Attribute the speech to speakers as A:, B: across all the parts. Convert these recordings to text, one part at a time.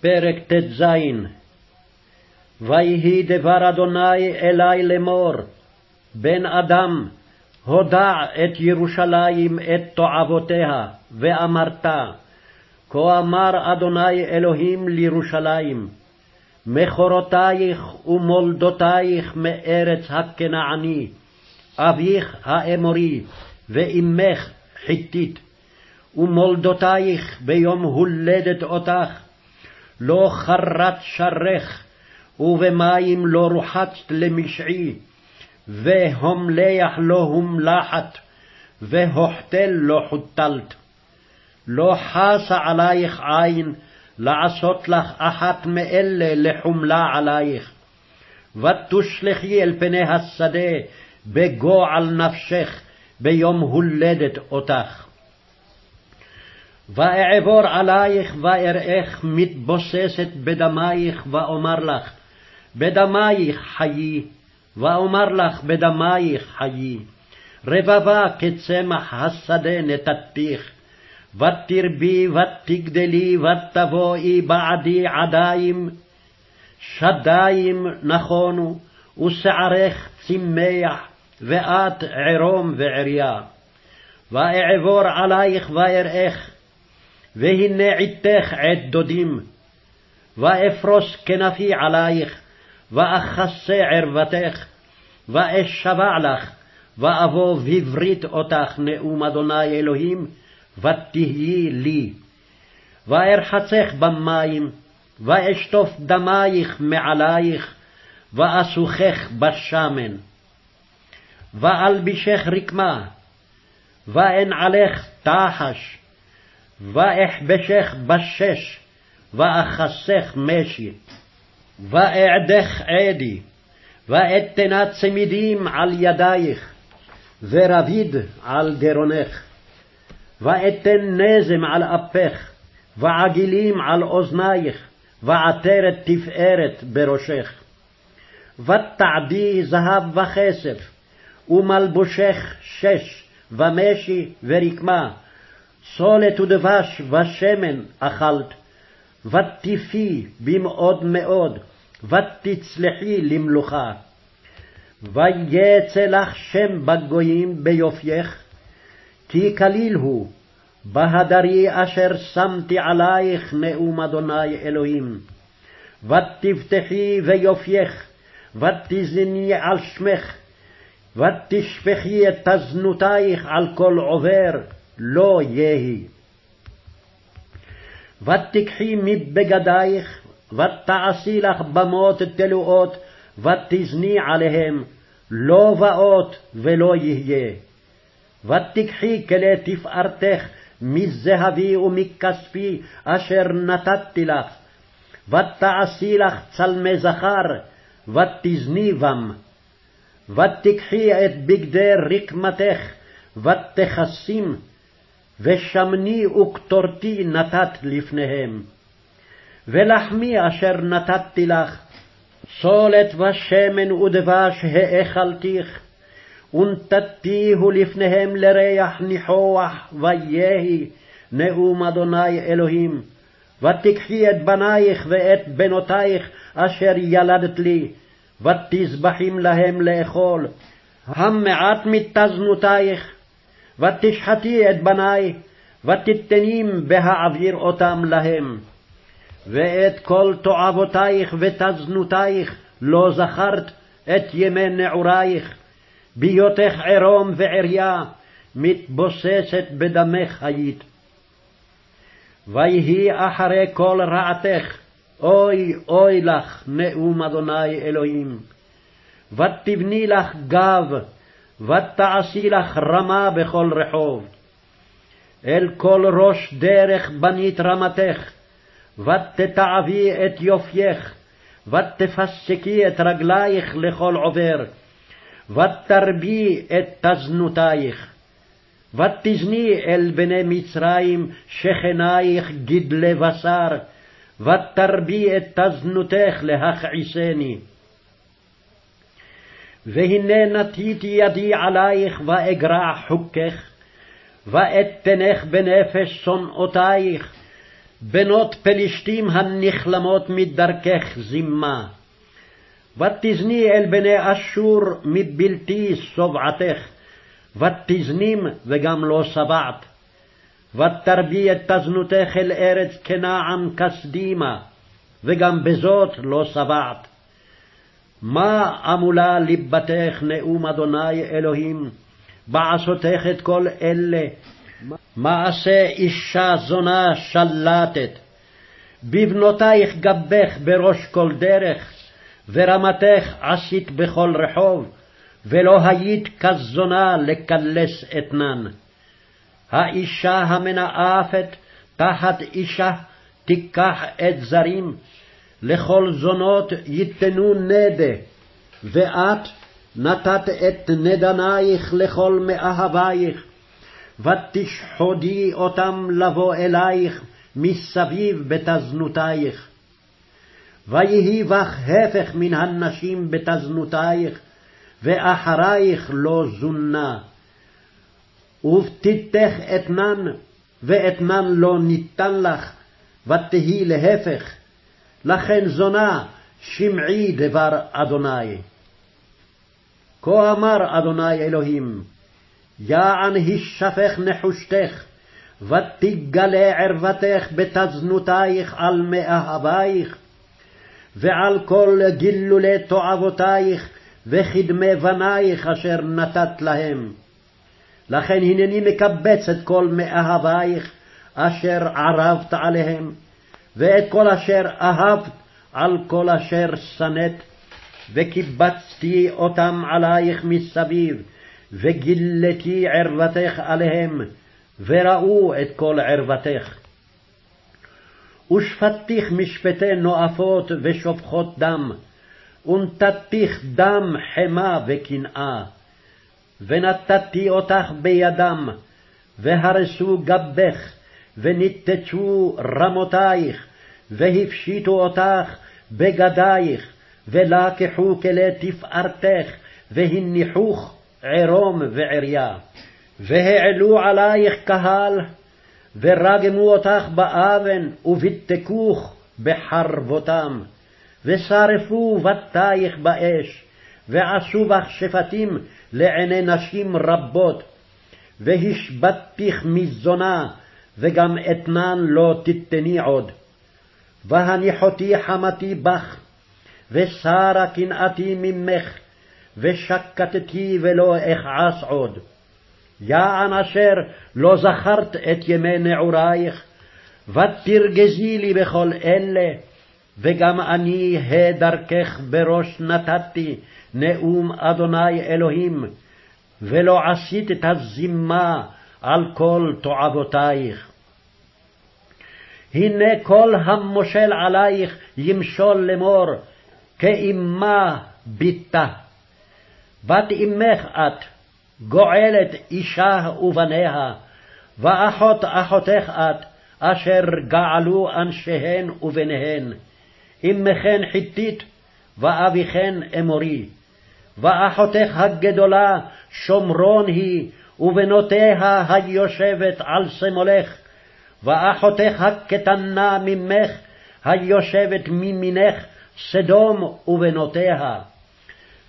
A: פרק ט"ז ויהי דבר אדוני אלי לאמור, בן אדם, הודע את ירושלים את תועבותיה, ואמרת, כה אמר אדוני אלוהים לירושלים, מכורותייך ומולדותייך מארץ הכנעני, אביך האמורי, ואמך חיתית, ומולדותייך ביום הולדת אותך, לא חרת שרך, ובמים לא רוחצת למשעי, והומלח לא הומלחת, והוחתל לא חותלת. לא חסה עלייך עין, לעשות לך אחת מאלה לחומלה עלייך. ותושלכי אל פני השדה, בגועל נפשך, ביום הולדת אותך. ואעבור עלייך ואראך מתבוססת בדמייך, ואומר לך, בדמייך חיי, ואומר לך, בדמייך חיי. רבבה כצמח השדה נתתיך, ותרבי ותגדלי ותבואי בעדי עדיים, שדיים נכונו, ושערך צמח, ואת ערום ועריה. ואעבור עלייך ואראך, והנה עתך עת דודים, ואפרוס כנפי עלייך, ואכסה ערוותך, ואשבע לך, ואבוא בברית אותך, נאום אדוני אלוהים, ותהיי לי. וארחצך במים, ואשטוף דמייך מעלייך, ואסוכך בשמן. ואלבישך רקמה, ואנעלך תחש, ואכבשך בשש, ואכסך משי, ואעדך עדי, ואתנה צמידים על ידייך, ורביד על גרונך. ואתן נזם על אפך, ועגילים על אוזנייך, ועטרת תפארת בראשך. ותעדי זהב וכסף, ומלבושך שש, ומשי ורקמה, סולת ודבש ושמן אכלת, ותיפי במאוד מאוד, ותצלחי למלוכה. ויצא לך שם בגויים ביופייך, כי כליל הוא, בהדרי אשר שמתי עלייך נאום אדוני אלוהים. ותבטחי ויופייך, ותזני על שמך, ותשפכי את תזנותייך על כל עובר, לא יהי. ותקחי מבגדייך, ותעשי לך במות תלואות, ותזני עליהם, לא באות ולא יהיה. ותקחי כלי תפארתך מזהבי ומכספי אשר נתתי לך, ותעשי לך צלמי זכר, ותזני בם. ותקחי את בגדי רקמתך, ותכסים, ושמני וקטורתי נתת לפניהם. ולחמי אשר נתתי לך, סולת ושמן ודבש האכלתיך, ונתתיהו לפניהם לריח ניחוח, ויהי נאום אדוני אלוהים. ותקחי את בנייך ואת בנותייך אשר ילדת לי, ותזבחים להם לאכול, המעט מתזנותייך, ותשחטי את בני, ותתנים בהעביר אותם להם. ואת כל תועבותייך ותזנותייך לא זכרת את ימי נעורייך, בהיותך ערום ועריה, מתבוססת בדמך היית. ויהי אחרי כל רעתך, אוי אוי לך, נאום אדוני אלוהים. ותבני לך גב, ותעשי לך רמה בכל רחוב. אל כל ראש דרך בנית רמתך, ותתעבי את יופייך, ותפסקי את רגלייך לכל עובר, ותרבי את תזנותייך. ותזני אל בני מצרים שכנייך גדלי בשר, ותרבי את תזנותך להכעיסני. והנה נטיתי ידי עלייך ואגרע חוקך, ואתנך בנפש שונאותייך, בנות פלשתים הנכלמות מדרכך זימה. ותזני אל בני אשור מבלתי שובעתך, ותזנים וגם לא שבעת. ותרבי את תזנותך אל ארץ כנען כסדימה, וגם בזאת לא שבעת. מה עמולה ליבתך נאום אדוני אלוהים, בעשותך את כל אלה, מעשה אישה זונה שלטת. בבנותייך גבך בראש כל דרך, ורמתך עשית בכל רחוב, ולא היית כזונה לקלס אתנן. האישה המנאפת תחת אישה תיקח את זרים, לכל זונות ייתנו נדה, ואת נתת את נדנייך לכל מאהבייך, ותשחודי אותם לבוא אלייך מסביב בתזנותייך. ויהי בך הפך מן הנשים בתזנותייך, ואחרייך לא זונה. ובתיתך אתנן, ואתנן לא ניתן לך, ותהי להפך. לכן זונה, שמעי דבר אדוני. כה אמר אדוני אלוהים, יען השפך נחושתך, ותגלה ערוותך בתזנותייך על מאהבייך, ועל כל גילולי תועבותייך וקדמי בנייך אשר נתת להם. לכן הנני מקבץ את כל מאהבייך אשר ערבת עליהם, ואת כל אשר אהבת על כל אשר שנאת, וקיבצתי אותם עלייך מסביב, וגילתי ערוותך עליהם, וראו את כל ערוותך. ושפטיך משפטי נואפות ושופכות דם, ונתתיך דם חמה וקנאה. ונתתי אותך בידם, והרסו גבך, וניתצו רמותייך, והפשיטו אותך בגדייך, ולקחו כלי תפארתך, והניחוך ערום ועריה. והעלו עלייך קהל, ורגמו אותך באבן, וביתקוך בחרבותם, ושרפו בתייך באש, ועשו בך שפטים לעיני נשים רבות, והשבתתיך מזונה, וגם אתנן לא תתני עוד. והניחותי חמתי בך, וסרה קנאתי ממך, ושקטתי ולא אכעס עוד. יען אשר לא זכרת את ימי נעורייך, ותרגזי לי בכל אלה, וגם אני הדרכך בראש נתתי, נאום אדוני אלוהים, ולא עשית את הזימה על כל תועבותייך. הנה כל המושל עלייך ימשול לאמור, כאמה ביתה. בת אמך את, גואלת אישה ובניה, ואחות אחותך את, אשר געלו אנשיהן ובניהן. אמכן חיתית, ואביכן אמורי. ואחותך הגדולה שומרון היא, ובנותיה היושבת על שמאלך, ואחותך הקטנה ממך, היושבת ממינך, סדום ובנותיה.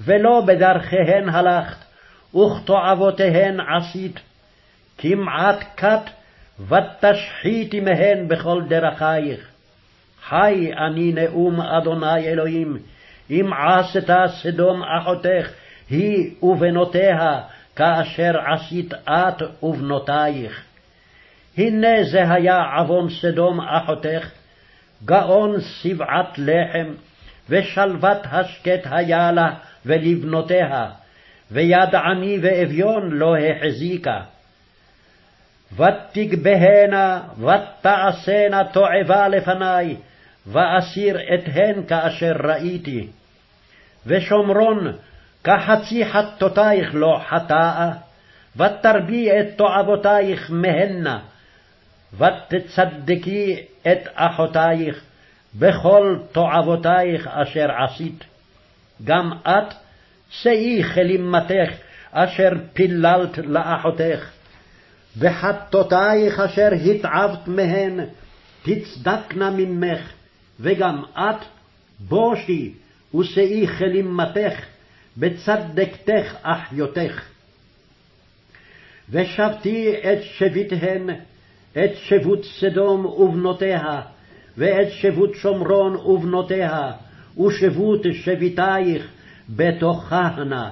A: ולא בדרכיהן הלכת, וכתועבותיהן עשית, כמעט כת, ותשחיתי מהן בכל דרכייך. חי אני נאום אדוני אלוהים, אם עשתה סדום אחותך, היא ובנותיה, כאשר עשית את ובנותייך. הנה זה היה עוון סדום אחותך, גאון שבעת לחם, ושלוות השקט היה לה ולבנותיה, ויד עני ואביון לא החזיקה. ותגבהנה ותעשנה תועבה לפני, ואסיר אתהן כאשר ראיתי. ושומרון, כחצי חטאותייך לא חטאה, ותרבי את תועבותייך מהנה, ותצדקי את אחותייך בכל תועבותייך אשר עשית. גם את, שאי כלימתך אשר פיללת לאחותך, וחטאותייך אשר התעבת מהן, תצדקנה ממך, וגם את בושי ושאי כלימתך, בצדקתך אחיותך. ושבתי את שביתהן, את שבות סדום ובנותיה, ואת שבות שומרון ובנותיה, ושבות שביתייך בתוכנה,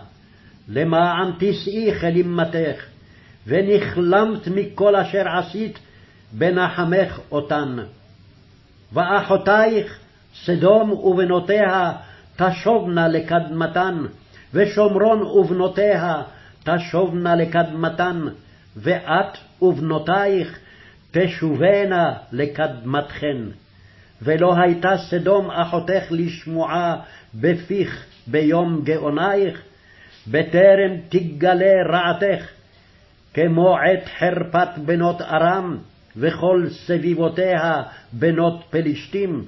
A: למען תשאי כלימתך, ונכלמת מכל אשר עשית, בנחמך אותן. ואחותייך, סדום ובנותיה, תשובנה לקדמתן, ושומרון ובנותיה, תשובנה לקדמתן, ואת ובנותייך תשובנה לקדמתכן. ולא הייתה סדום אחותך לשמועה בפיך ביום גאונייך, בטרם תגלה רעתך, כמו עת חרפת בנות ארם, וכל סביבותיה בנות פלישתים,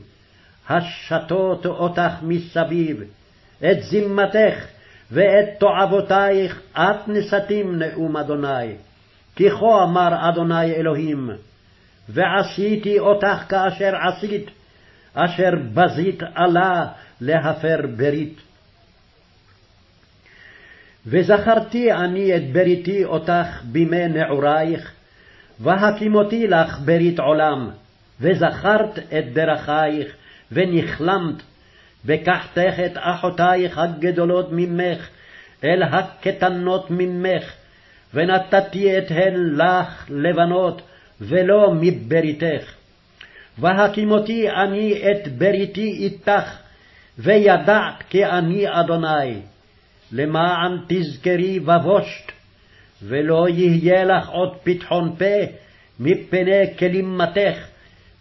A: השתות אותך מסביב, את זמתך ואת תועבותייך את נשאתים נאום אדוני. כי כה אמר אדוני אלוהים, ועשיתי אותך כאשר עשית, אשר בזית עלה להפר ברית. וזכרתי אני את בריתי אותך בימי נעורייך, והקימותי לך ברית עולם, וזכרת את דרכייך, ונכלמת, וקחתך את אחותייך הגדולות ממך, אל הקטנות ממך, ונתתי את הן לך לבנות, ולא מבריתך. והקימותי אני את בריתי איתך, וידעת כי אני אדוני, למען תזכרי ובושת, ולא יהיה לך עוד פתחון פה מפני כלימתך,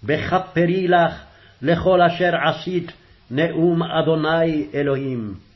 A: בכפרי לך לכל אשר עשית נאום אדוני אלוהים.